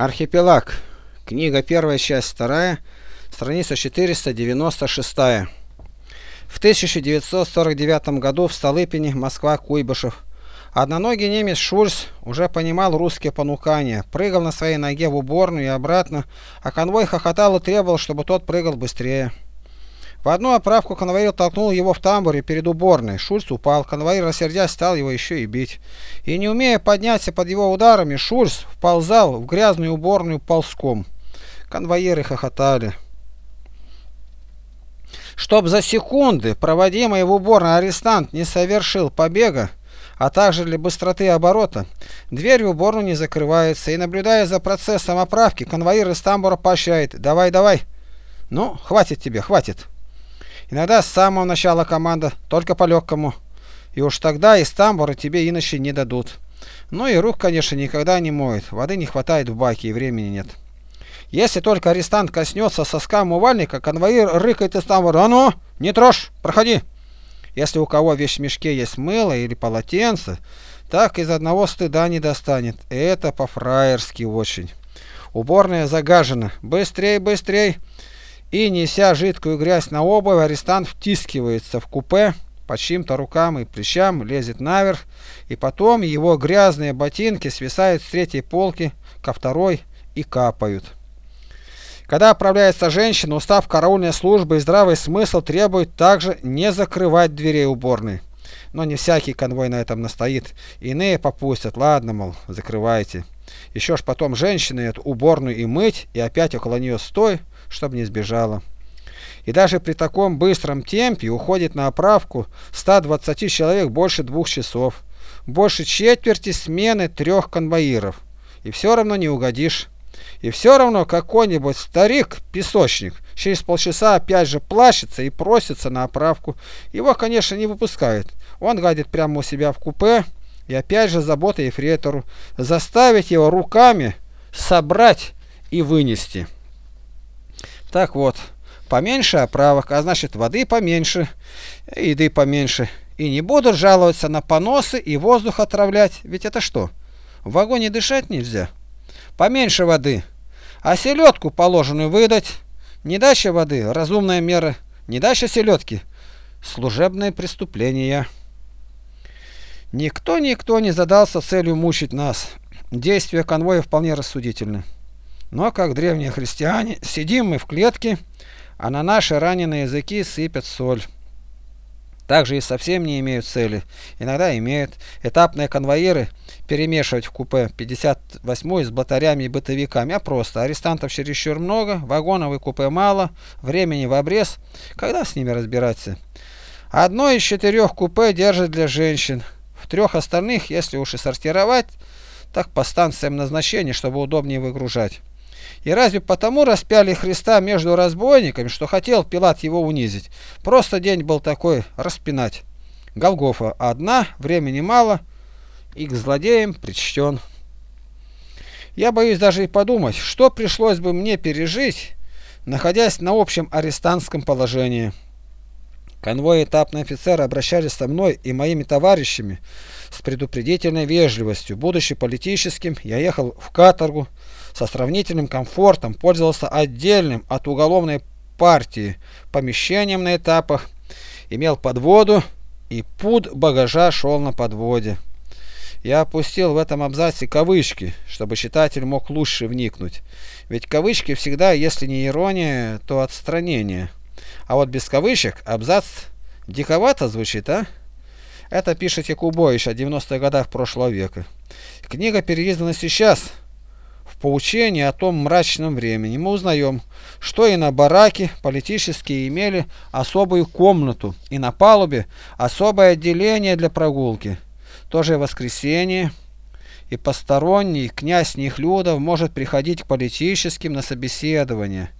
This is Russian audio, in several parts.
Архипелаг. Книга первая, часть вторая, страница 496. В 1949 году в Столыпине, Москва, Куйбышев. Одноногий немец Шульц уже понимал русские понукания, прыгал на своей ноге в уборную и обратно, а конвой хохотал и требовал, чтобы тот прыгал быстрее. В одну оправку конвоир толкнул его в тамбуре перед уборной. Шульц упал, конвоир, рассердясь, стал его еще и бить. И не умея подняться под его ударами, Шульц вползал в грязную уборную ползком. Конвоиры хохотали. Чтоб за секунды, проводимые в уборной, арестант не совершил побега, а также для быстроты оборота, дверь в уборную не закрывается, и, наблюдая за процессом оправки, конвоир из тамбура поощряет «давай, давай». «Ну, хватит тебе, хватит». Иногда с самого начала команда, только по-легкому. И уж тогда из тамбура тебе иначе не дадут. Ну и рук, конечно, никогда не моют. Воды не хватает в баке и времени нет. Если только арестант коснется соска умывальника, конвоир рыкает из тамбура. А ну, не трожь, проходи. Если у кого в вещмешке есть мыло или полотенце, так из одного стыда не достанет. Это по-фраерски очень. Уборная загажена. Быстрей, быстрей и, неся жидкую грязь на обувь, арестант втискивается в купе по чьим-то рукам и плечам, лезет наверх, и потом его грязные ботинки свисают с третьей полки ко второй и капают. Когда отправляется женщина, устав караульной службы и здравый смысл требует также не закрывать дверей уборной. Но не всякий конвой на этом настоит. Иные попустят. Ладно, мол, закрывайте. Еще ж потом женщины эту уборную и мыть, и опять около нее стой, чтобы не сбежала. И даже при таком быстром темпе уходит на оправку 120 человек больше двух часов, больше четверти смены трех конвоиров. И все равно не угодишь. И все равно какой-нибудь старик-песочник через полчаса опять же плачется и просится на оправку. Его, конечно, не выпускают. Он гадит прямо у себя в купе. И опять же забота ефрейтору заставить его руками собрать и вынести. Так вот, поменьше оправок, а значит воды поменьше, еды поменьше. И не будут жаловаться на поносы и воздух отравлять, ведь это что, в вагоне дышать нельзя? Поменьше воды, а селедку положенную выдать. Недача воды – разумная мера, недача селедки – служебное преступление. Никто-никто не задался целью мучить нас. Действия конвоя вполне рассудительны. Но, как древние христиане, сидим мы в клетке, а на наши раненые языки сыпят соль. Также и совсем не имеют цели. Иногда имеют. Этапные конвоиры перемешивать в купе 58 с батарями и бытовиками, а просто арестантов чересчур много, вагонов и купе мало, времени в обрез. Когда с ними разбираться? Одно из четырех купе держат для женщин. В трех остальных, если уж и сортировать, так по станциям назначения, чтобы удобнее выгружать. И разве потому распяли Христа между разбойниками, что хотел Пилат его унизить? Просто день был такой, распинать. Голгофа одна, времени мало, и к злодеям причтен. Я боюсь даже и подумать, что пришлось бы мне пережить, находясь на общем арестантском положении. Конвой этапные офицеры обращались со мной и моими товарищами с предупредительной вежливостью. Будучи политическим, я ехал в каторгу со сравнительным комфортом, пользовался отдельным от уголовной партии помещением на этапах, имел подводу и пуд багажа шел на подводе. Я опустил в этом абзаце кавычки, чтобы читатель мог лучше вникнуть. Ведь кавычки всегда, если не ирония, то отстранение. А вот без кавычек абзац диковато звучит, а? Это пишет Якубович о 90-х годах прошлого века. Книга переиздана сейчас, поучении о том мрачном времени. Мы узнаем, что и на бараке политические имели особую комнату, и на палубе особое отделение для прогулки. Тоже воскресенье, и посторонний князь Нехлюдов может приходить к политическим на собеседование.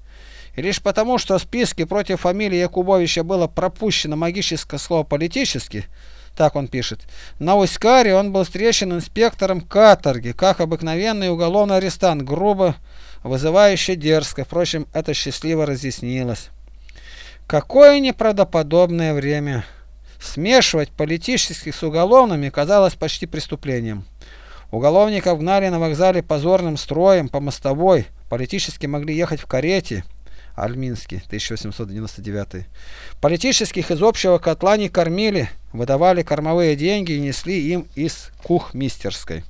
И лишь потому, что в списке против фамилии Якубовича было пропущено магическое слово «политический», так он пишет, на Уськаре он был встречен инспектором каторги, как обыкновенный уголовный арестант, грубо, вызывающе дерзко. Впрочем, это счастливо разъяснилось. Какое неправдоподобное время! Смешивать политических с уголовными казалось почти преступлением. Уголовников гнали на вокзале позорным строем по мостовой, политически могли ехать в карете. Альминский, 1899. Политических из общего котла не кормили, выдавали кормовые деньги и несли им из кухмистерской.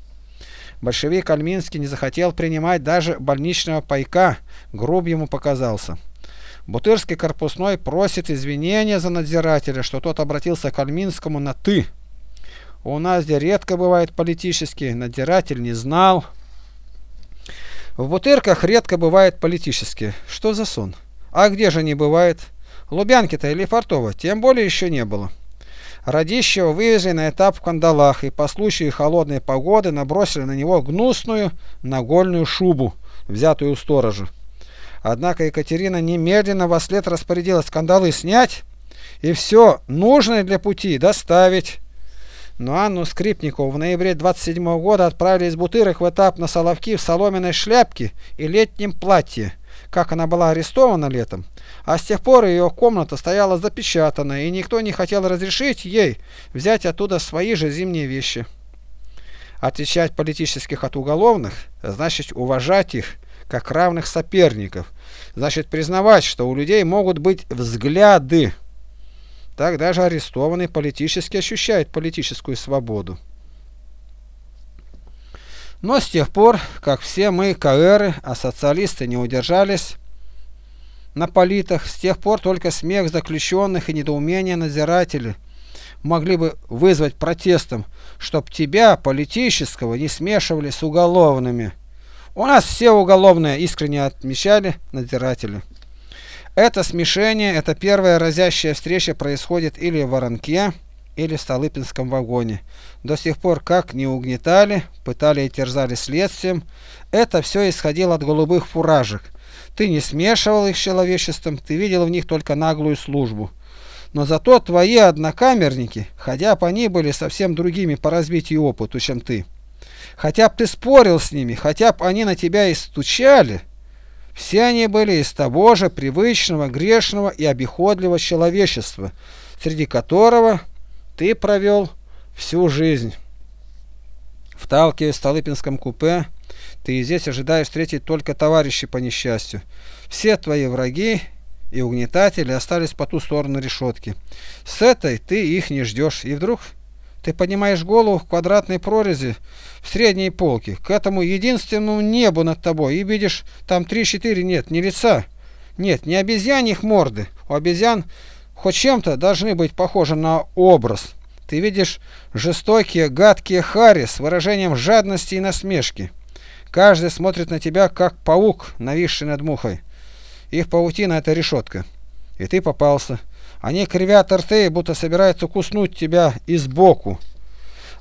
Большевик Альминский не захотел принимать даже больничного пайка, груб ему показался. Бутырский корпусной просит извинения за надзирателя, что тот обратился к Альминскому на «ты». У нас где редко бывает политический, надзиратель не знал. В Бутырках редко бывает политически. Что за сон? А где же не бывает? Лубянки-то или Фартова, тем более еще не было. Радищева вывезли на этап в кандалах и по случаю холодной погоды набросили на него гнусную нагольную шубу, взятую у сторожа. Однако Екатерина немедленно во след распорядилась скандалы снять и все нужное для пути доставить. Но Анну Скрипникову в ноябре 27 -го года отправили из Бутырок в этап на Соловки в соломенной шляпке и летнем платье, как она была арестована летом, а с тех пор ее комната стояла запечатана, и никто не хотел разрешить ей взять оттуда свои же зимние вещи. Отличать политических от уголовных значит уважать их как равных соперников, значит признавать, что у людей могут быть взгляды. Так даже арестованный политически ощущает политическую свободу. Но с тех пор, как все мы КРы, а социалисты не удержались на политах, с тех пор только смех заключенных и недоумение надзирателей могли бы вызвать протестом, чтоб тебя, политического, не смешивали с уголовными. У нас все уголовные искренне отмечали надзиратели. Это смешение, это первая разящая встреча происходит или в Воронке, или в Столыпинском вагоне. До сих пор как не угнетали, пытали и терзали следствием, это все исходило от голубых фуражек. Ты не смешивал их с человечеством, ты видел в них только наглую службу. Но зато твои однокамерники, хотя бы они были совсем другими по развитию и опыту, чем ты. Хотя бы ты спорил с ними, хотя бы они на тебя и стучали, все они были из того же привычного, грешного и обиходливого человечества, среди которого ты провел всю жизнь. Вталкиваясь в Столыпинском купе, ты здесь ожидаешь встретить только товарищей по несчастью. Все твои враги и угнетатели остались по ту сторону решетки. С этой ты их не ждешь, и вдруг ты поднимаешь голову в квадратной прорези в средней полке, к этому единственному небу над тобой, и видишь, там три-четыре нет, не лица, нет, не обезьяньих морды. У обезьян хоть чем-то должны быть похожи на образ. Ты видишь жестокие, гадкие хари с выражением жадности и насмешки. Каждый смотрит на тебя, как паук, нависший над мухой. Их паутина — это решетка. И ты попался. Они кривят рты, будто собираются куснуть тебя и сбоку.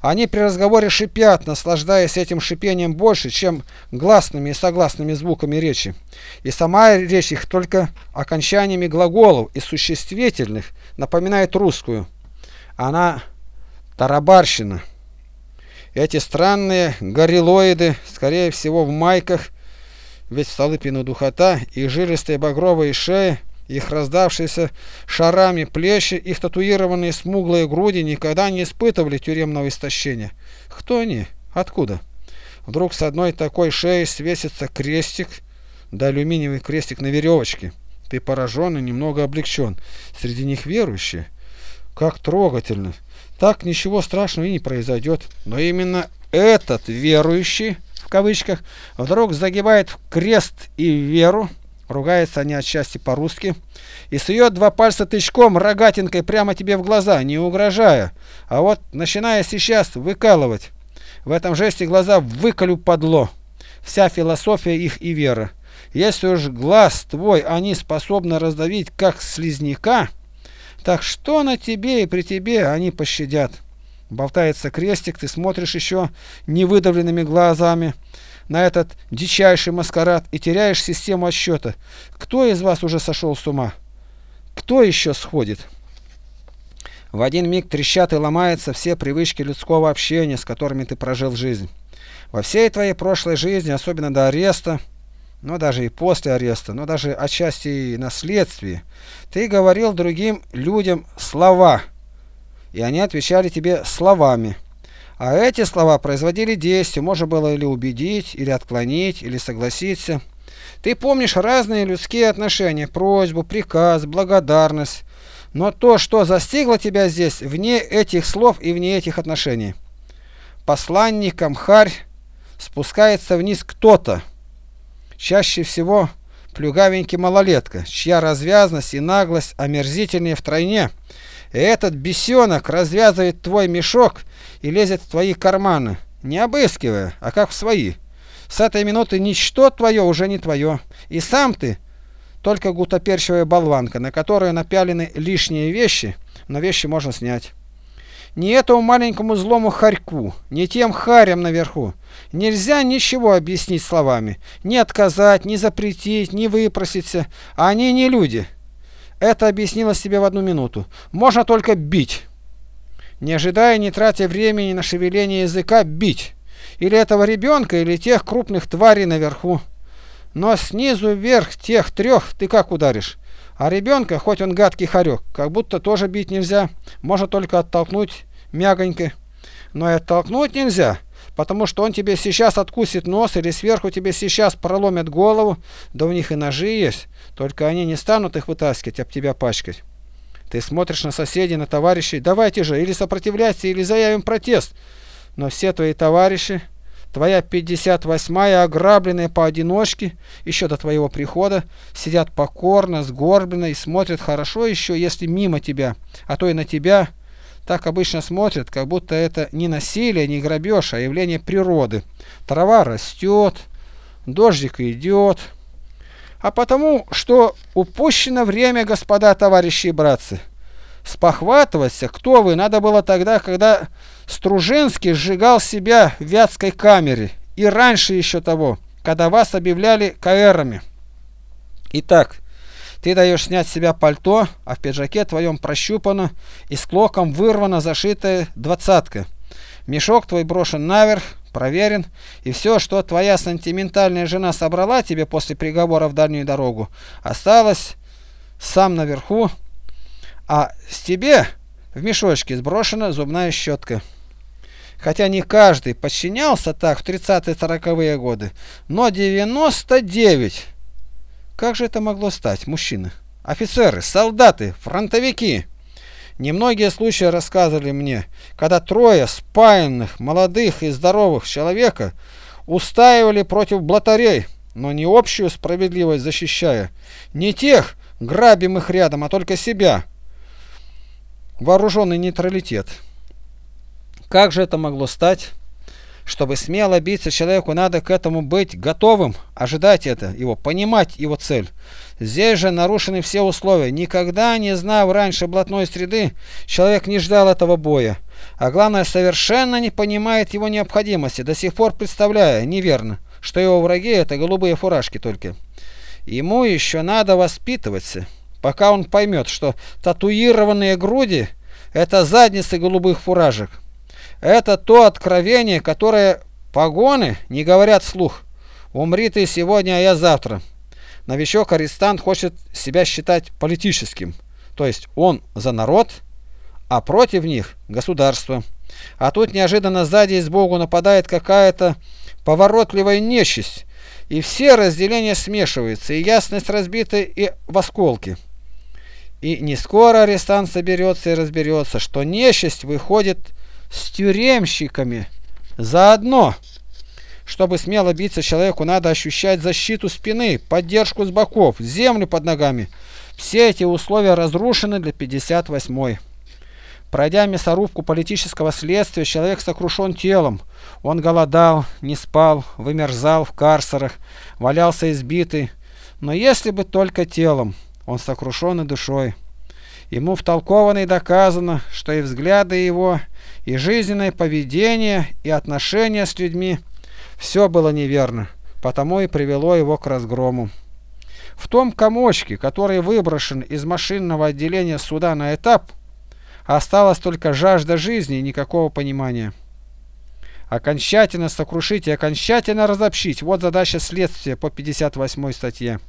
Они при разговоре шипят, наслаждаясь этим шипением больше, чем гласными и согласными звуками речи. И сама речь их только окончаниями глаголов и существительных напоминает русскую. Она тарабарщина. Эти странные горилоиды, скорее всего в майках, ведь в Столыпину духота, и жилистые багровые шеи, их раздавшиеся шарами плечи, их татуированные смуглые груди никогда не испытывали тюремного истощения. Кто они? Откуда? Вдруг с одной такой шеи свесится крестик, да алюминиевый крестик на веревочке. Ты поражен и немного облегчен. Среди них верующие. Как трогательно. Так ничего страшного и не произойдет. Но именно этот верующий, в кавычках, вдруг загибает в крест и веру, Ругаются они отчасти по-русски. И сует два пальца тычком, рогатинкой прямо тебе в глаза, не угрожая. А вот, начиная сейчас выкалывать, в этом жесте глаза выколю подло. Вся философия их и вера. Если уж глаз твой они способны раздавить, как слизняка, так что на тебе и при тебе они пощадят? Болтается крестик, ты смотришь еще невыдавленными глазами на этот дичайший маскарад и теряешь систему отсчета. Кто из вас уже сошел с ума? Кто еще сходит? В один миг трещат и ломаются все привычки людского общения, с которыми ты прожил жизнь. Во всей твоей прошлой жизни, особенно до ареста, но даже и после ареста, но даже отчасти и на следствии, ты говорил другим людям слова, и они отвечали тебе словами. А эти слова производили действие, можно было или убедить, или отклонить, или согласиться. Ты помнишь разные людские отношения, просьбу, приказ, благодарность. Но то, что застигло тебя здесь, вне этих слов и вне этих отношений. Посланником харь спускается вниз кто-то, чаще всего плюгавенький малолетка, чья развязность и наглость омерзительнее втройне. Этот бесенок развязывает твой мешок и лезет в твои карманы, не обыскивая, а как в свои. С этой минуты ничто твое уже не твое, и сам ты только гутоперчивая болванка, на которую напялены лишние вещи, но вещи можно снять. Не этому маленькому злому хорьку, не тем харям наверху. Нельзя ничего объяснить словами, не отказать, не запретить, не выпроситься. Они не люди. Это объяснилось тебе в одну минуту. Можно только бить. Не ожидая, не тратя времени на шевеление языка, бить. Или этого ребенка, или тех крупных тварей наверху. Но снизу вверх тех трех ты как ударишь? А ребенка, хоть он гадкий хорек, как будто тоже бить нельзя, можно только оттолкнуть мягонько. Но и оттолкнуть нельзя, потому что он тебе сейчас откусит нос или сверху тебе сейчас проломит голову, да у них и ножи есть, только они не станут их вытаскивать, об тебя пачкать. Ты смотришь на соседей, на товарищей, давайте же, или сопротивляйся, или заявим протест. Но все твои товарищи Твоя 58-я, ограбленная поодиночке, еще до твоего прихода, сидят покорно, сгорбленно и смотрят хорошо еще, если мимо тебя, а то и на тебя. Так обычно смотрят, как будто это не насилие, не грабеж, а явление природы. Трава растет, дождик идет. А потому, что упущено время, господа, товарищи и братцы. Спохватываться, кто вы, надо было тогда, когда Стружинский сжигал себя в Вятской камере и раньше еще того, когда вас объявляли каэрами. Итак, ты даешь снять с себя пальто, а в пиджаке твоем прощупано и с клоком вырвана зашитая двадцатка. Мешок твой брошен наверх, проверен, и все, что твоя сентиментальная жена собрала тебе после приговора в дальнюю дорогу, осталось сам наверху, а с тебе в мешочке сброшена зубная щетка. Хотя не каждый подчинялся так в 30-40-е годы, но 99. Как же это могло стать, мужчины? Офицеры, солдаты, фронтовики. Немногие случаи рассказывали мне, когда трое спаянных, молодых и здоровых человека устаивали против блатарей, но не общую справедливость защищая, не тех, грабим их рядом, а только себя вооруженный нейтралитет. Как же это могло стать? Чтобы смело биться человеку, надо к этому быть готовым, ожидать это, его, понимать его цель. Здесь же нарушены все условия. Никогда не знав раньше блатной среды, человек не ждал этого боя. А главное, совершенно не понимает его необходимости, до сих пор представляя, неверно, что его враги это голубые фуражки только. Ему еще надо воспитываться пока он поймет, что татуированные груди – это задницы голубых фуражек. Это то откровение, которое погоны не говорят вслух. Умри ты сегодня, а я завтра. Новичок-арестант хочет себя считать политическим, то есть он за народ, а против них государство. А тут неожиданно сзади и сбоку нападает какая-то поворотливая нечисть, и все разделения смешиваются, и ясность разбита и в осколки. И не скоро арестант соберется и разберется, что нечисть выходит с тюремщиками заодно. Чтобы смело биться человеку, надо ощущать защиту спины, поддержку с боков, землю под ногами. Все эти условия разрушены для 58-й. Пройдя мясорубку политического следствия, человек сокрушен телом. Он голодал, не спал, вымерзал в карцерах, валялся избитый. Но если бы только телом он сокрушен душой. Ему втолковано и доказано, что и взгляды его, и жизненное поведение, и отношения с людьми – все было неверно, потому и привело его к разгрому. В том комочке, который выброшен из машинного отделения суда на этап, осталась только жажда жизни и никакого понимания. Окончательно сокрушить и окончательно разобщить – вот задача следствия по 58 статье.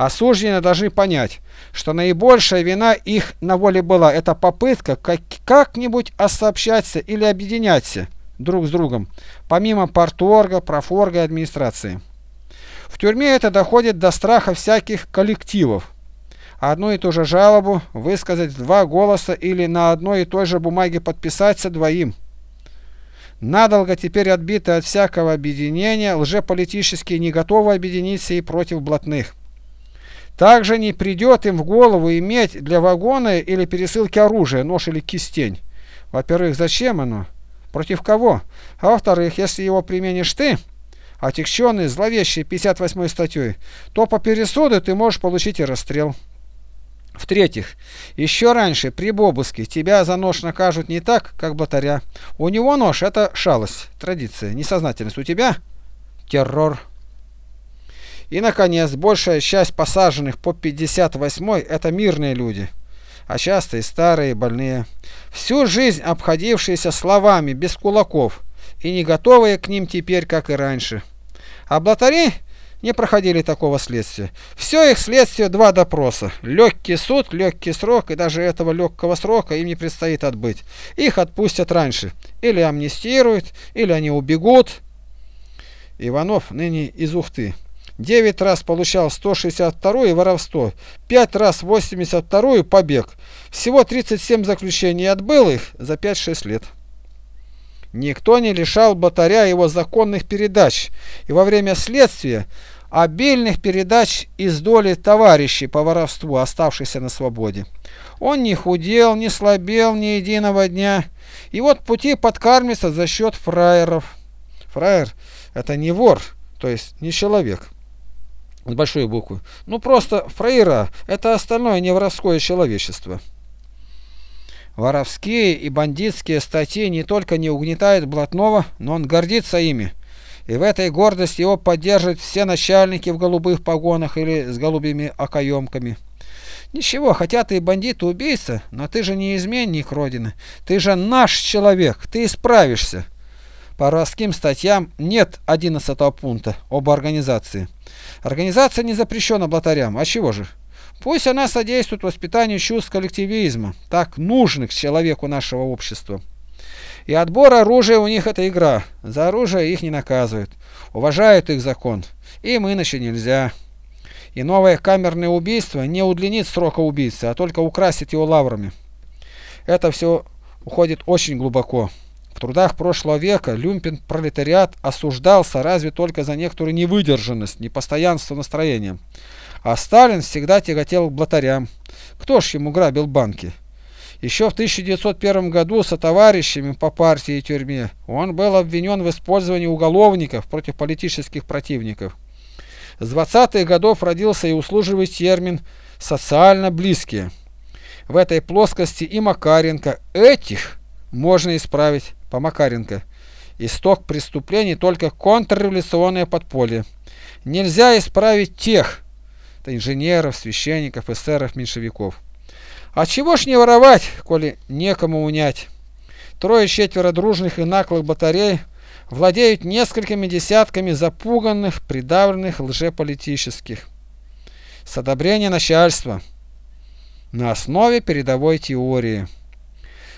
Осужденные должны понять, что наибольшая вина их на воле была – это попытка как-нибудь осообщаться или объединяться, друг с другом, помимо парторга, профорга и администрации. В тюрьме это доходит до страха всяких коллективов. Одну и ту же жалобу высказать два голоса или на одной и той же бумаге подписаться двоим. Надолго теперь отбиты от всякого объединения, лжеполитические не готовы объединиться и против блатных. Также не придет им в голову иметь для вагона или пересылки оружия, нож или кистень. Во-первых, зачем оно? Против кого? А во-вторых, если его применишь ты, отягченный зловещей 58 статьей, то по пересуду ты можешь получить и расстрел. В-третьих, еще раньше при обыске тебя за нож накажут не так, как блатаря. У него нож – это шалость, традиция, несознательность. У тебя – террор. И, наконец, большая часть посаженных по 58-й – это мирные люди, а часто и старые, и больные. Всю жизнь обходившиеся словами, без кулаков, и не готовые к ним теперь, как и раньше. А блатари не проходили такого следствия. Все их следствие два допроса. Легкий суд, легкий срок, и даже этого легкого срока им не предстоит отбыть. Их отпустят раньше. Или амнистируют, или они убегут. Иванов ныне из Ухты. 9 раз получал 162 и воровство, 5 раз 82 побег. Всего 37 заключений отбыл их за 5-6 лет. Никто не лишал Батаря его законных передач, и во время следствия обильных передач из доли товарищей по воровству, оставшихся на свободе. Он не худел, не слабел ни единого дня, и вот пути подкармится за счет фраеров. Фраер – это не вор, то есть не человек с большой буквы. Ну просто фраера – это остальное неворовское человечество. Воровские и бандитские статьи не только не угнетают блатного, но он гордится ими. И в этой гордости его поддерживают все начальники в голубых погонах или с голубыми окоемками. Ничего, хотя ты и бандит, и убийца, но ты же не изменник Родины. Ты же наш человек, ты исправишься. По воровским статьям нет 11 пункта об организации. Организация не запрещена блатарям. А чего же? Пусть она содействует воспитанию чувств коллективизма, так нужных человеку нашего общества. И отбор оружия у них это игра. За оружие их не наказывают. Уважают их закон. Им иначе нельзя. И новое камерное убийство не удлинит срока убийцы, а только украсит его лаврами. Это все уходит очень глубоко. Трудах прошлого века люмпен пролетариат осуждался разве только за некоторую невыдержанность, непостоянство настроения. А Сталин всегда тяготел к блатарям. Кто ж ему грабил банки? Еще в 1901 году со товарищами по партии и тюрьме он был обвинен в использовании уголовников против политических противников. С 20-х годов родился и услуживый термин «социально близкие». В этой плоскости и Макаренко этих можно исправить по Макаренко. Исток преступлений только контрреволюционное подполье. Нельзя исправить тех, это инженеров, священников, эсеров, меньшевиков. А чего ж не воровать, коли некому унять? Трое-четверо дружных и наклых батарей владеют несколькими десятками запуганных, придавленных лжеполитических. С одобрения начальства. На основе передовой теории.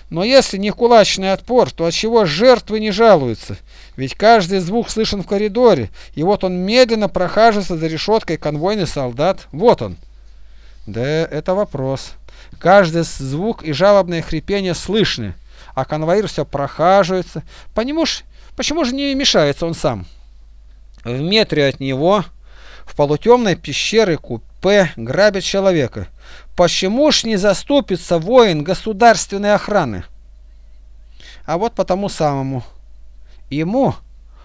Но если не кулачный отпор, то от чего жертвы не жалуются? Ведь каждый звук слышен в коридоре, и вот он медленно прохаживается за решеткой конвойный солдат. Вот он. Да это вопрос. Каждый звук и жалобное хрипение слышны, а конвоир все прохаживается. По нему ж, почему же не мешается он сам? В метре от него, в полутемной пещере купе, грабят человека. Почему ж не заступится воин государственной охраны? А вот по тому самому. Ему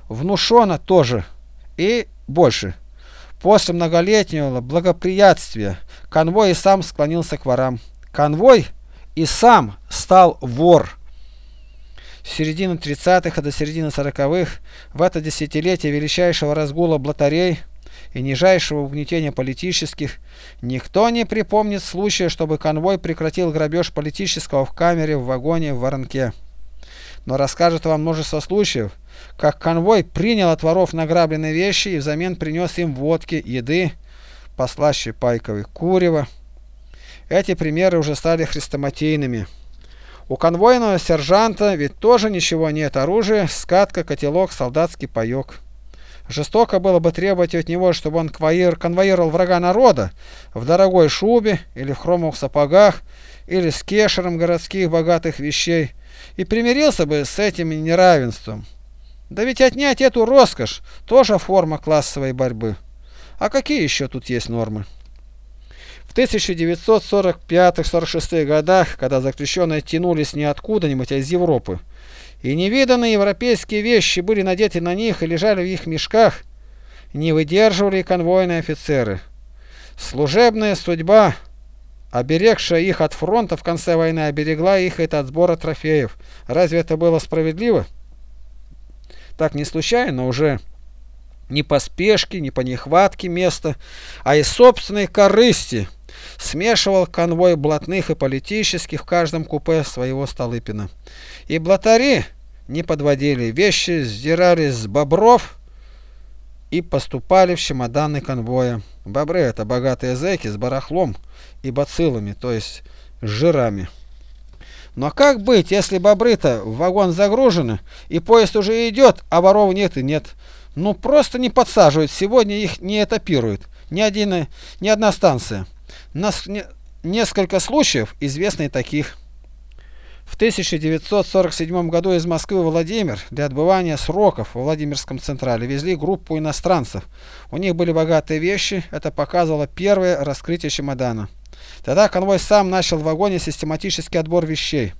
внушено тоже и больше. После многолетнего благоприятствия конвой и сам склонился к ворам. Конвой и сам стал вор. С середины 30-х до середины 40-х, в это десятилетие величайшего разгула блатарей, и нижайшего угнетения политических, никто не припомнит случая, чтобы конвой прекратил грабеж политического в камере, в вагоне, в воронке. Но расскажет вам множество случаев, как конвой принял от воров награбленные вещи и взамен принес им водки, еды, послаще пайковой, курева. Эти примеры уже стали хрестоматийными. У конвойного сержанта ведь тоже ничего нет, оружие, скатка, котелок, солдатский паёк. Жестоко было бы требовать от него, чтобы он конвоировал врага народа в дорогой шубе или в хромовых сапогах, или с кешером городских богатых вещей, и примирился бы с этим неравенством. Да ведь отнять эту роскошь тоже форма классовой борьбы. А какие еще тут есть нормы? В 1945-46 годах, когда заключенные тянулись не откуда-нибудь, а из Европы, и невиданные европейские вещи были надеты на них и лежали в их мешках, не выдерживали конвойные офицеры. Служебная судьба, оберегшая их от фронта в конце войны, оберегла их от сбора трофеев. Разве это было справедливо? Так не случайно уже не по спешке, не по нехватке места, а из собственной корысти смешивал конвой блатных и политических в каждом купе своего Столыпина. И блатари не подводили, вещи сдирали с бобров и поступали в чемоданы конвоя. Бобры это богатые зэки с барахлом и бациллами, то есть с жирами. Но как быть, если бобры-то в вагон загружены, и поезд уже идет, а воров нет и нет? Ну просто не подсаживают, сегодня их не этапируют, ни, один, ни одна станция. Нас не, несколько случаев известны таких. В 1947 году из Москвы в Владимир для отбывания сроков в Владимирском Централе везли группу иностранцев. У них были богатые вещи, это показывало первое раскрытие чемодана. Тогда конвой сам начал в вагоне систематический отбор вещей.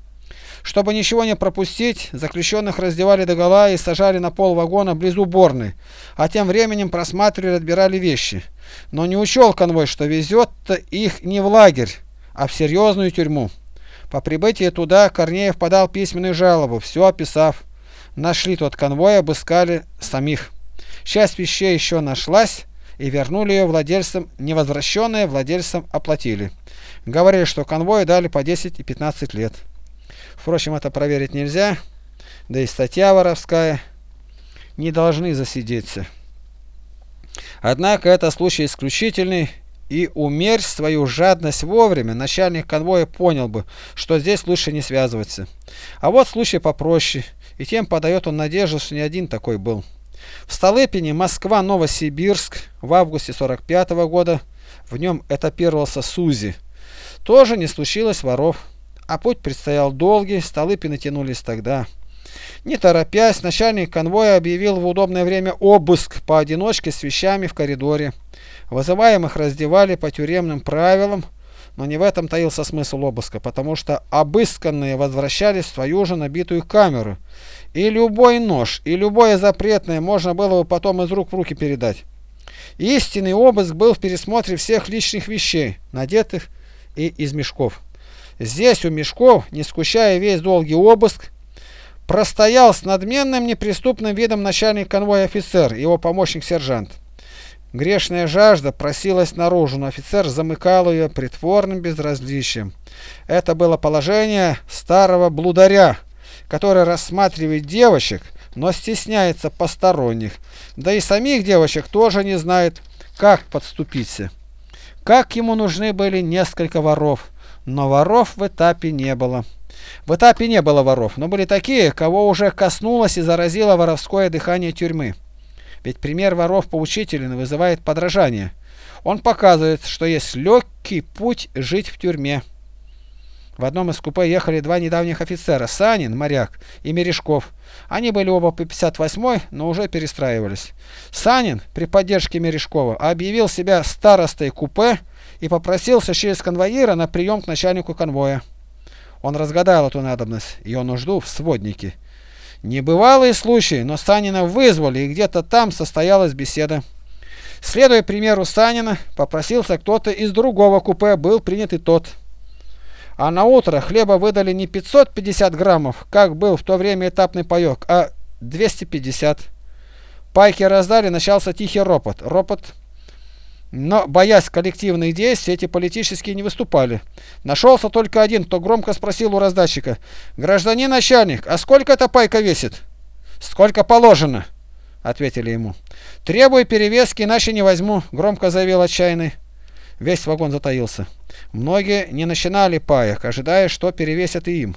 Чтобы ничего не пропустить, заключенных раздевали догола и сажали на пол вагона близ уборной, а тем временем просматривали отбирали вещи. Но не учел конвой, что везет-то их не в лагерь, а в серьезную тюрьму. По прибытии туда Корнеев подал письменную жалобу, все описав. Нашли тот конвой, обыскали самих. Часть вещей еще нашлась и вернули ее владельцам, невозвращенные владельцам оплатили. Говорили, что конвою дали по 10 и 15 лет. Впрочем, это проверить нельзя, да и статья воровская. Не должны засидеться. Однако это случай исключительный, и умерь свою жадность вовремя, начальник конвоя понял бы, что здесь лучше не связываться. А вот случай попроще, и тем подает он надежду, что не один такой был. В Столыпине Москва-Новосибирск в августе 45 -го года в нем этапировался Сузи. Тоже не случилось воров, а путь предстоял долгий, Столыпины тянулись тогда. Не торопясь, начальник конвоя объявил в удобное время обыск поодиночке с вещами в коридоре. Вызываемых раздевали по тюремным правилам, но не в этом таился смысл обыска, потому что обысканные возвращались в свою же набитую камеру, и любой нож, и любое запретное можно было бы потом из рук в руки передать. Истинный обыск был в пересмотре всех личных вещей, надетых и из мешков. Здесь у мешков, не скучая весь долгий обыск, простоял с надменным неприступным видом начальник конвоя офицер, его помощник-сержант. Грешная жажда просилась наружу, но офицер замыкал ее притворным безразличием. Это было положение старого блударя, который рассматривает девочек, но стесняется посторонних, да и самих девочек тоже не знает, как подступиться. Как ему нужны были несколько воров, но воров в этапе не было. В этапе не было воров, но были такие, кого уже коснулось и заразило воровское дыхание тюрьмы. Ведь пример воров поучителен и вызывает подражание. Он показывает, что есть легкий путь жить в тюрьме. В одном из купе ехали два недавних офицера, Санин, моряк, и Мережков. Они были оба по 58-й, но уже перестраивались. Санин при поддержке Мережкова объявил себя старостой купе и попросился через конвоира на прием к начальнику конвоя. Он разгадал эту надобность, ее нужду в своднике. Небывалый случай, но Санина вызвали, и где-то там состоялась беседа. Следуя примеру Санина, попросился кто-то из другого купе, был принят и тот. А на утро хлеба выдали не 550 граммов, как был в то время этапный паек, а 250. Пайки раздали, начался тихий ропот. Ропот но, боясь коллективных действий, эти политические не выступали. Нашелся только один, кто громко спросил у раздатчика. «Гражданин начальник, а сколько эта пайка весит?» «Сколько положено?» — ответили ему. «Требую перевески, иначе не возьму», — громко заявил отчаянный. Весь вагон затаился. Многие не начинали паек, ожидая, что перевесят и им.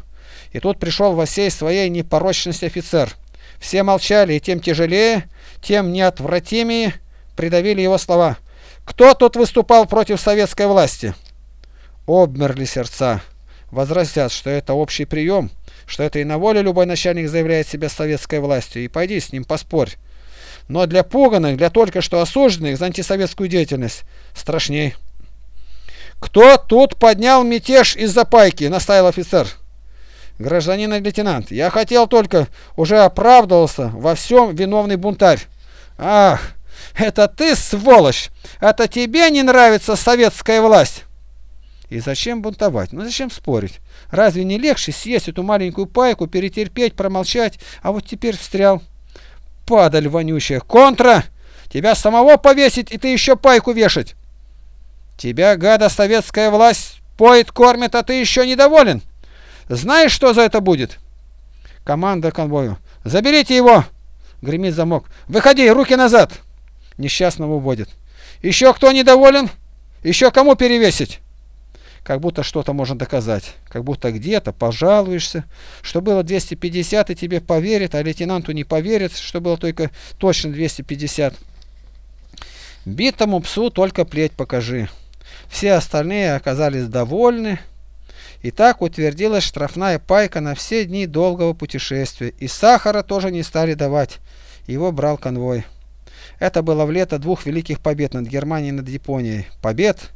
И тут пришел во всей своей непорочности офицер. Все молчали, и тем тяжелее, тем неотвратимее придавили его слова. Кто тут выступал против советской власти? Обмерли сердца. Возразят, что это общий прием, что это и на воле любой начальник заявляет себя советской властью, и пойди с ним поспорь. Но для пуганых, для только что осужденных за антисоветскую деятельность страшней. «Кто тут поднял мятеж из-за пайки?» – настаивал офицер. «Гражданин лейтенант, я хотел только, уже оправдывался, во всем виновный бунтарь». «Ах, это ты, сволочь! Это тебе не нравится советская власть!» И зачем бунтовать? Ну зачем спорить? Разве не легче съесть эту маленькую пайку, перетерпеть, промолчать, а вот теперь встрял? Падаль вонючая! Контра! Тебя самого повесить и ты еще пайку вешать! Тебя, гада, советская власть поет, кормит, а ты еще недоволен. Знаешь, что за это будет? Команда конвою. Заберите его! Гремит замок. Выходи, руки назад! Несчастного уводит. Еще кто недоволен? Еще кому перевесить? Как будто что-то можно доказать. Как будто где-то пожалуешься, что было 250 и тебе поверят, а лейтенанту не поверят, что было только точно 250. Битому псу только плеть покажи. Все остальные оказались довольны. И так утвердилась штрафная пайка на все дни долгого путешествия. И сахара тоже не стали давать. Его брал конвой. Это было в лето двух великих побед над Германией и над Японией. Побед,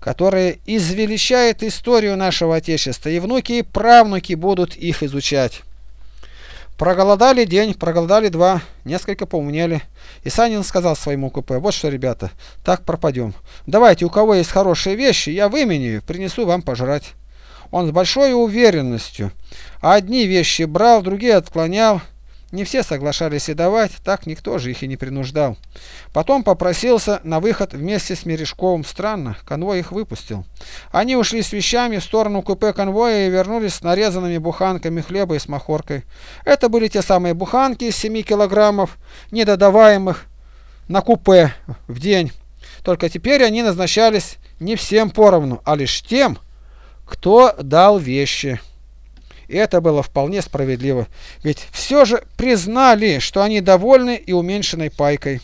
которые извеличают историю нашего Отечества, и внуки и правнуки будут их изучать. Проголодали день, проголодали два, несколько поумнели. И Санин сказал своему купе, вот что, ребята, так пропадем. Давайте, у кого есть хорошие вещи, я выменю, принесу вам пожрать. Он с большой уверенностью. Одни вещи брал, другие отклонял. Не все соглашались и давать, так никто же их и не принуждал. Потом попросился на выход вместе с Мережковым. Странно, конвой их выпустил. Они ушли с вещами в сторону купе конвоя и вернулись с нарезанными буханками хлеба и с махоркой. Это были те самые буханки из 7 килограммов, недодаваемых на купе в день. Только теперь они назначались не всем поровну, а лишь тем, кто дал вещи. И это было вполне справедливо, ведь все же признали, что они довольны и уменьшенной пайкой.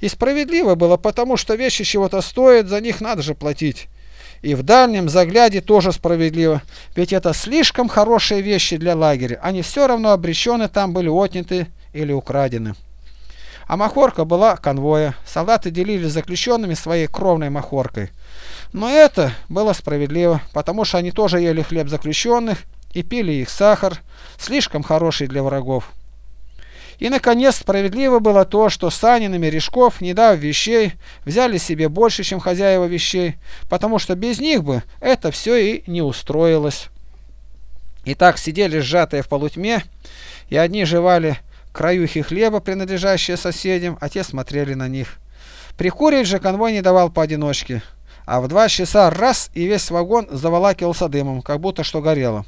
И справедливо было потому, что вещи чего-то стоят, за них надо же платить. И в дальнем загляде тоже справедливо, ведь это слишком хорошие вещи для лагеря, они все равно обречены там были отняты или украдены. А махорка была конвоя, солдаты делили заключенными своей кровной махоркой. Но это было справедливо, потому что они тоже ели хлеб заключенных, и пили их сахар, слишком хороший для врагов. И, наконец, справедливо было то, что Санин и Мережков, не дав вещей, взяли себе больше, чем хозяева вещей, потому что без них бы это все и не устроилось. И так сидели сжатые в полутьме, и одни жевали краюхи хлеба, принадлежащие соседям, а те смотрели на них. Прикуривать же конвой не давал поодиночке, а в два часа раз и весь вагон заволакивался дымом, как будто что горело.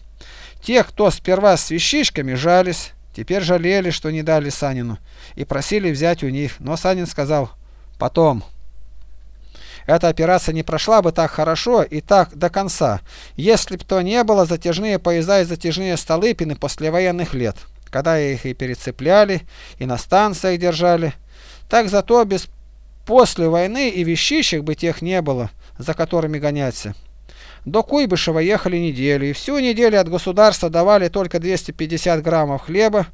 Те, кто сперва с вещичками жались, теперь жалели, что не дали Санину, и просили взять у них, но Санин сказал «потом». Эта операция не прошла бы так хорошо и так до конца, если б то не было затяжные поезда и затяжные Столыпины послевоенных лет, когда их и перецепляли, и на станциях держали. Так зато без после войны и вещичек бы тех не было, за которыми гоняться. До Куйбышева ехали неделю, и всю неделю от государства давали только 250 граммов хлеба,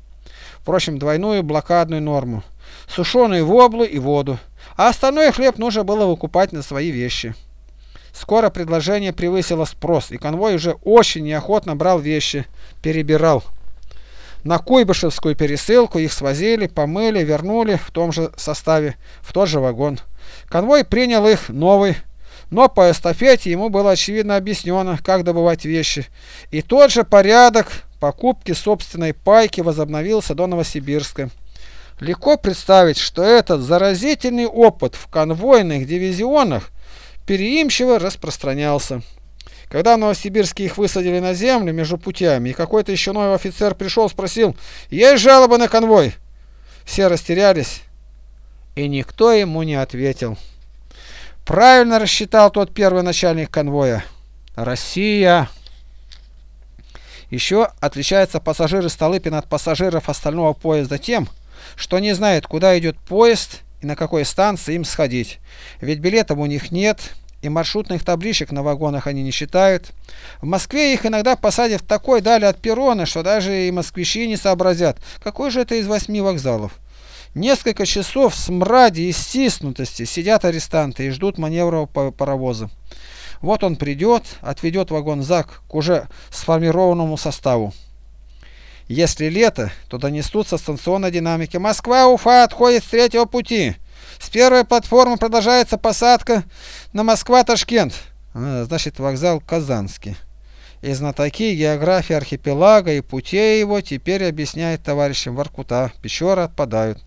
впрочем, двойную блокадную норму, сушеную воблу и воду, а остальной хлеб нужно было выкупать на свои вещи. Скоро предложение превысило спрос, и конвой уже очень неохотно брал вещи, перебирал. На Куйбышевскую пересылку их свозили, помыли, вернули в том же составе, в тот же вагон. Конвой принял их новый, но по эстафете ему было очевидно объяснено, как добывать вещи. И тот же порядок покупки собственной пайки возобновился до Новосибирска. Легко представить, что этот заразительный опыт в конвойных дивизионах переимчиво распространялся. Когда в Новосибирске их высадили на землю между путями, и какой-то еще новый офицер пришел, спросил, есть жалобы на конвой? Все растерялись, и никто ему не ответил. Правильно рассчитал тот первый начальник конвоя. Россия. Еще отличаются пассажиры Столыпина от пассажиров остального поезда тем, что не знают, куда идет поезд и на какой станции им сходить. Ведь билетов у них нет, и маршрутных табличек на вагонах они не считают. В Москве их иногда посадят в такой дали от перрона, что даже и москвичи не сообразят, какой же это из восьми вокзалов. Несколько часов в смраде и стиснутости сидят арестанты и ждут маневра паровоза. Вот он придет, отведет вагон ЗАГ к уже сформированному составу. Если лето, то донесутся станционной динамики. Москва-Уфа отходит с третьего пути. С первой платформы продолжается посадка на Москва-Ташкент. А, значит, вокзал Казанский. И знатоки географии архипелага и путей его теперь объясняют товарищам Воркута. Печоры отпадают.